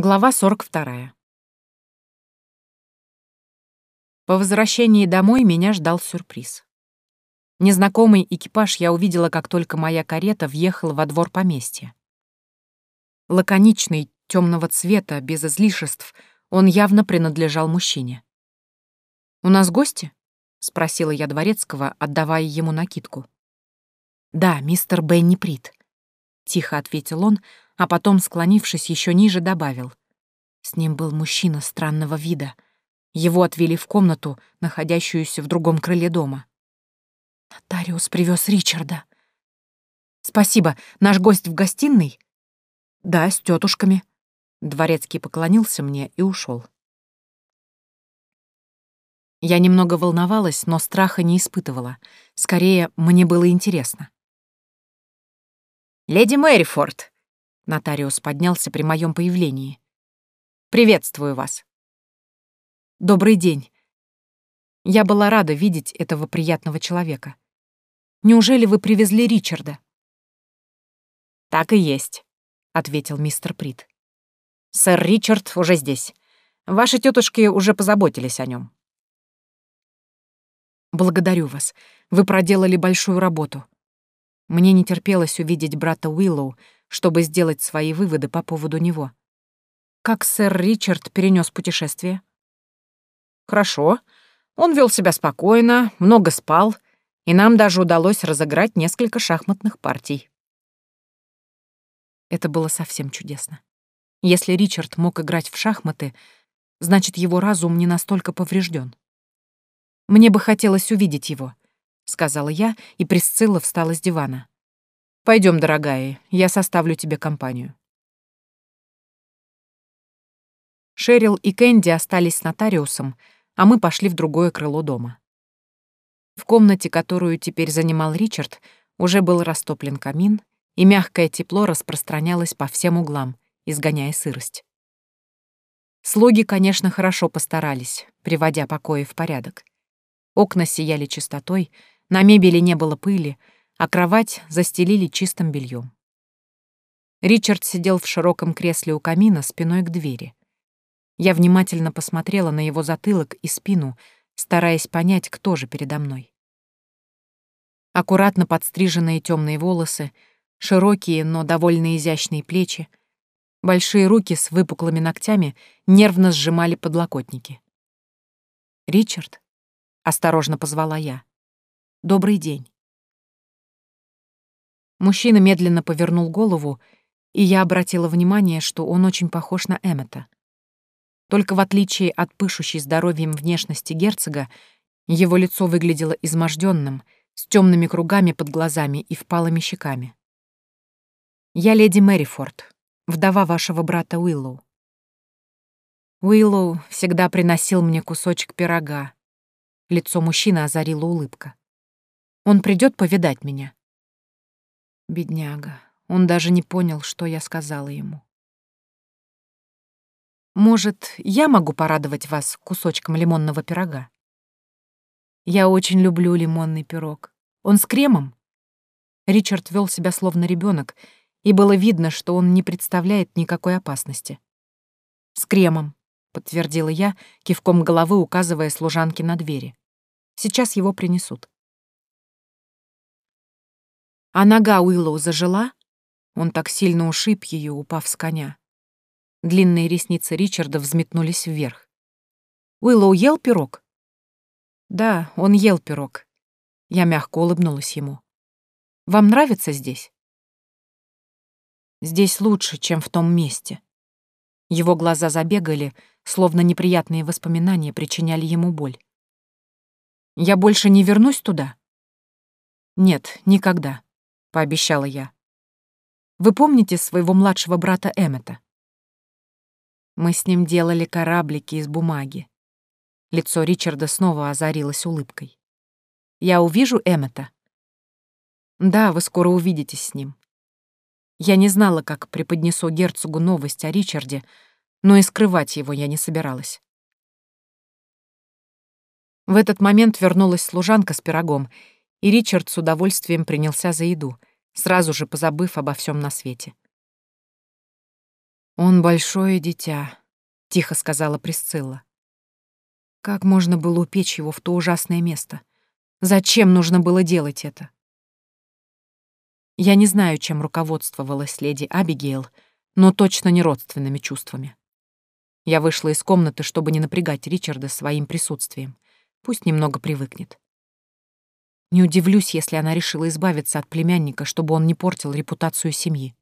Глава 42. По возвращении домой меня ждал сюрприз. Незнакомый экипаж я увидела, как только моя карета въехала во двор поместья. Лаконичный, темного цвета, без излишеств, он явно принадлежал мужчине. «У нас гости?» — спросила я дворецкого, отдавая ему накидку. «Да, мистер Бенни Прит», — тихо ответил он, а потом, склонившись еще ниже, добавил. С ним был мужчина странного вида. Его отвели в комнату, находящуюся в другом крыле дома. Нотариус привез Ричарда. «Спасибо. Наш гость в гостиной?» «Да, с тетушками». Дворецкий поклонился мне и ушел. Я немного волновалась, но страха не испытывала. Скорее, мне было интересно. «Леди Мэрифорд!» Нотариус поднялся при моем появлении. «Приветствую вас». «Добрый день». Я была рада видеть этого приятного человека. «Неужели вы привезли Ричарда?» «Так и есть», — ответил мистер Прит. «Сэр Ричард уже здесь. Ваши тетушки уже позаботились о нем. «Благодарю вас. Вы проделали большую работу. Мне не терпелось увидеть брата Уиллоу, чтобы сделать свои выводы по поводу него. Как сэр Ричард перенес путешествие? Хорошо. Он вел себя спокойно, много спал, и нам даже удалось разыграть несколько шахматных партий. Это было совсем чудесно. Если Ричард мог играть в шахматы, значит, его разум не настолько поврежден. Мне бы хотелось увидеть его, сказала я, и Присцилла встала с дивана. Пойдем, дорогая, я составлю тебе компанию. Шерил и Кэнди остались с нотариусом, а мы пошли в другое крыло дома. В комнате, которую теперь занимал Ричард, уже был растоплен камин, и мягкое тепло распространялось по всем углам, изгоняя сырость. Слуги, конечно, хорошо постарались, приводя покои в порядок. Окна сияли чистотой, на мебели не было пыли, а кровать застелили чистым бельем. Ричард сидел в широком кресле у камина спиной к двери. Я внимательно посмотрела на его затылок и спину, стараясь понять, кто же передо мной. Аккуратно подстриженные темные волосы, широкие, но довольно изящные плечи, большие руки с выпуклыми ногтями нервно сжимали подлокотники. «Ричард?» — осторожно позвала я. «Добрый день». Мужчина медленно повернул голову, и я обратила внимание, что он очень похож на Эммета. Только в отличие от пышущей здоровьем внешности герцога, его лицо выглядело изможденным, с темными кругами под глазами и впалыми щеками. «Я леди Мэрифорд, вдова вашего брата Уиллоу. Уиллоу всегда приносил мне кусочек пирога. Лицо мужчины озарила улыбка. Он придет повидать меня. Бедняга. Он даже не понял, что я сказала ему. Может, я могу порадовать вас кусочком лимонного пирога? Я очень люблю лимонный пирог. Он с кремом? Ричард вел себя словно ребенок, и было видно, что он не представляет никакой опасности. «С кремом», — подтвердила я, кивком головы указывая служанке на двери. «Сейчас его принесут». А нога Уиллоу зажила? Он так сильно ушиб ее, упав с коня. Длинные ресницы Ричарда взметнулись вверх. Уиллоу ел пирог? Да, он ел пирог. Я мягко улыбнулась ему. Вам нравится здесь? Здесь лучше, чем в том месте. Его глаза забегали, словно неприятные воспоминания причиняли ему боль. Я больше не вернусь туда? Нет, никогда. — пообещала я. «Вы помните своего младшего брата Эммета?» Мы с ним делали кораблики из бумаги. Лицо Ричарда снова озарилось улыбкой. «Я увижу Эммета?» «Да, вы скоро увидитесь с ним». Я не знала, как преподнесу герцогу новость о Ричарде, но и скрывать его я не собиралась. В этот момент вернулась служанка с пирогом — и Ричард с удовольствием принялся за еду, сразу же позабыв обо всем на свете. «Он большое дитя», — тихо сказала Присцилла. «Как можно было упечь его в то ужасное место? Зачем нужно было делать это?» Я не знаю, чем руководствовалась леди Абигейл, но точно не родственными чувствами. Я вышла из комнаты, чтобы не напрягать Ричарда своим присутствием. Пусть немного привыкнет. Не удивлюсь, если она решила избавиться от племянника, чтобы он не портил репутацию семьи.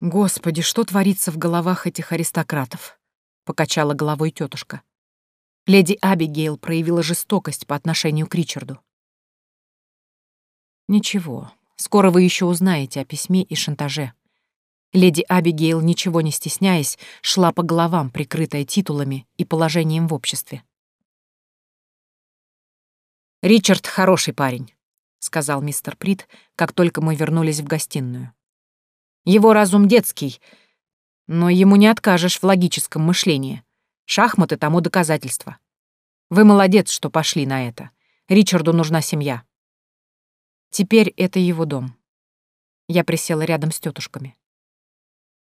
«Господи, что творится в головах этих аристократов?» — покачала головой тетушка. Леди Абигейл проявила жестокость по отношению к Ричарду. «Ничего, скоро вы еще узнаете о письме и шантаже», Леди Абигейл, ничего не стесняясь, шла по головам, прикрытая титулами и положением в обществе. «Ричард хороший парень», — сказал мистер Прит, как только мы вернулись в гостиную. «Его разум детский, но ему не откажешь в логическом мышлении. Шахматы тому доказательство. Вы молодец, что пошли на это. Ричарду нужна семья. Теперь это его дом». Я присела рядом с тетушками.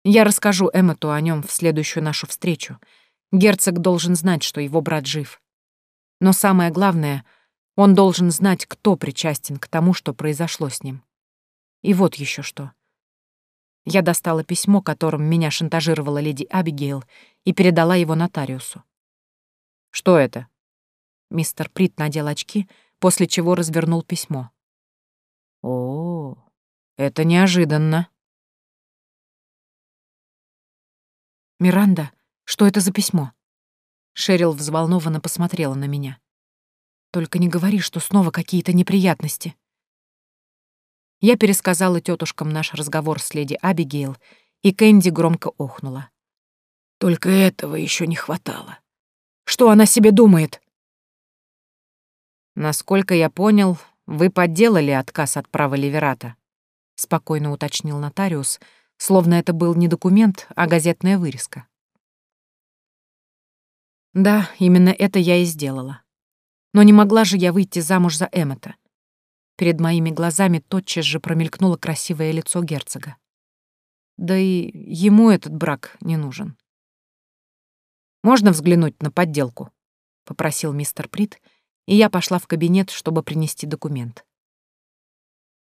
Я расскажу Эммету о нем в следующую нашу встречу. Герцог должен знать, что его брат жив. Но самое главное, он должен знать, кто причастен к тому, что произошло с ним. И вот еще что. Я достала письмо, которым меня шантажировала леди Абигейл, и передала его нотариусу. «Что это?» Мистер Прит надел очки, после чего развернул письмо. «О, это неожиданно», «Миранда, что это за письмо?» Шерил взволнованно посмотрела на меня. «Только не говори, что снова какие-то неприятности». Я пересказала тетушкам наш разговор с леди Абигейл, и Кэнди громко охнула. «Только этого еще не хватало. Что она себе думает?» «Насколько я понял, вы подделали отказ от права Ливерата», — спокойно уточнил нотариус, — словно это был не документ, а газетная вырезка. Да, именно это я и сделала. Но не могла же я выйти замуж за Эммета. Перед моими глазами тотчас же промелькнуло красивое лицо герцога. Да и ему этот брак не нужен. «Можно взглянуть на подделку?» — попросил мистер Прит, и я пошла в кабинет, чтобы принести документ.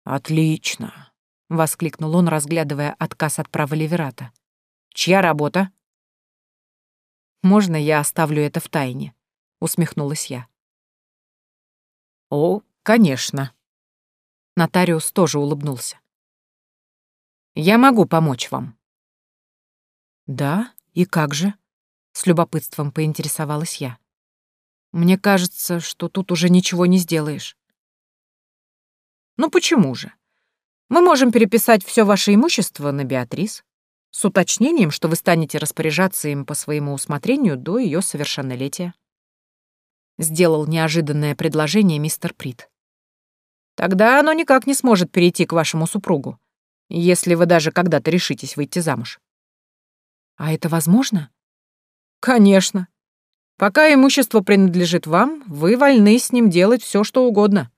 «Отлично!» — воскликнул он, разглядывая отказ от права Ливерата. «Чья работа?» «Можно я оставлю это в тайне?» — усмехнулась я. «О, конечно». Нотариус тоже улыбнулся. «Я могу помочь вам». «Да? И как же?» — с любопытством поинтересовалась я. «Мне кажется, что тут уже ничего не сделаешь». «Ну почему же? Мы можем переписать все ваше имущество на Беатрис с уточнением, что вы станете распоряжаться им по своему усмотрению до ее совершеннолетия. Сделал неожиданное предложение мистер Прит. Тогда оно никак не сможет перейти к вашему супругу, если вы даже когда-то решитесь выйти замуж. А это возможно? Конечно. Пока имущество принадлежит вам, вы вольны с ним делать все, что угодно,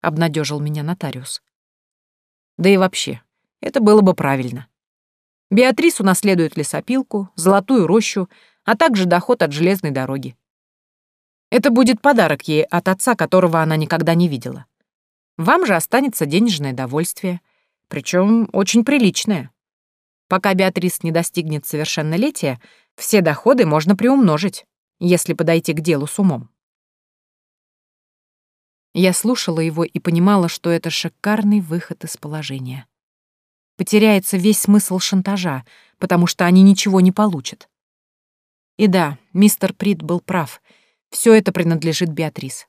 обнадежил меня нотариус. Да и вообще, это было бы правильно. Беатрис унаследует лесопилку, золотую рощу, а также доход от железной дороги. Это будет подарок ей от отца, которого она никогда не видела. Вам же останется денежное довольствие, причем очень приличное. Пока Беатрис не достигнет совершеннолетия, все доходы можно приумножить, если подойти к делу с умом. Я слушала его и понимала, что это шикарный выход из положения. Потеряется весь смысл шантажа, потому что они ничего не получат. И да, мистер Прид был прав. Все это принадлежит Беатрис.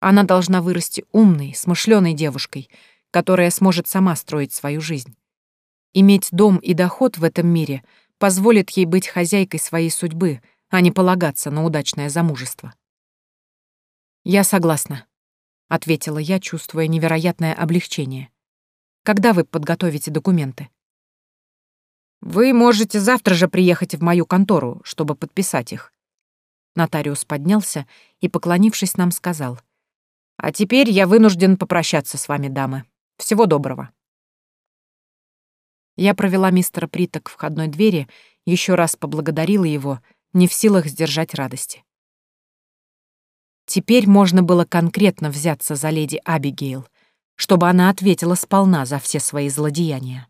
Она должна вырасти умной, смышленой девушкой, которая сможет сама строить свою жизнь. Иметь дом и доход в этом мире позволит ей быть хозяйкой своей судьбы, а не полагаться на удачное замужество. Я согласна ответила я, чувствуя невероятное облегчение. Когда вы подготовите документы? Вы можете завтра же приехать в мою контору, чтобы подписать их. Нотариус поднялся и, поклонившись нам, сказал. А теперь я вынужден попрощаться с вами, дамы. Всего доброго. Я провела мистера Прита к входной двери, еще раз поблагодарила его, не в силах сдержать радости. Теперь можно было конкретно взяться за леди Абигейл, чтобы она ответила сполна за все свои злодеяния.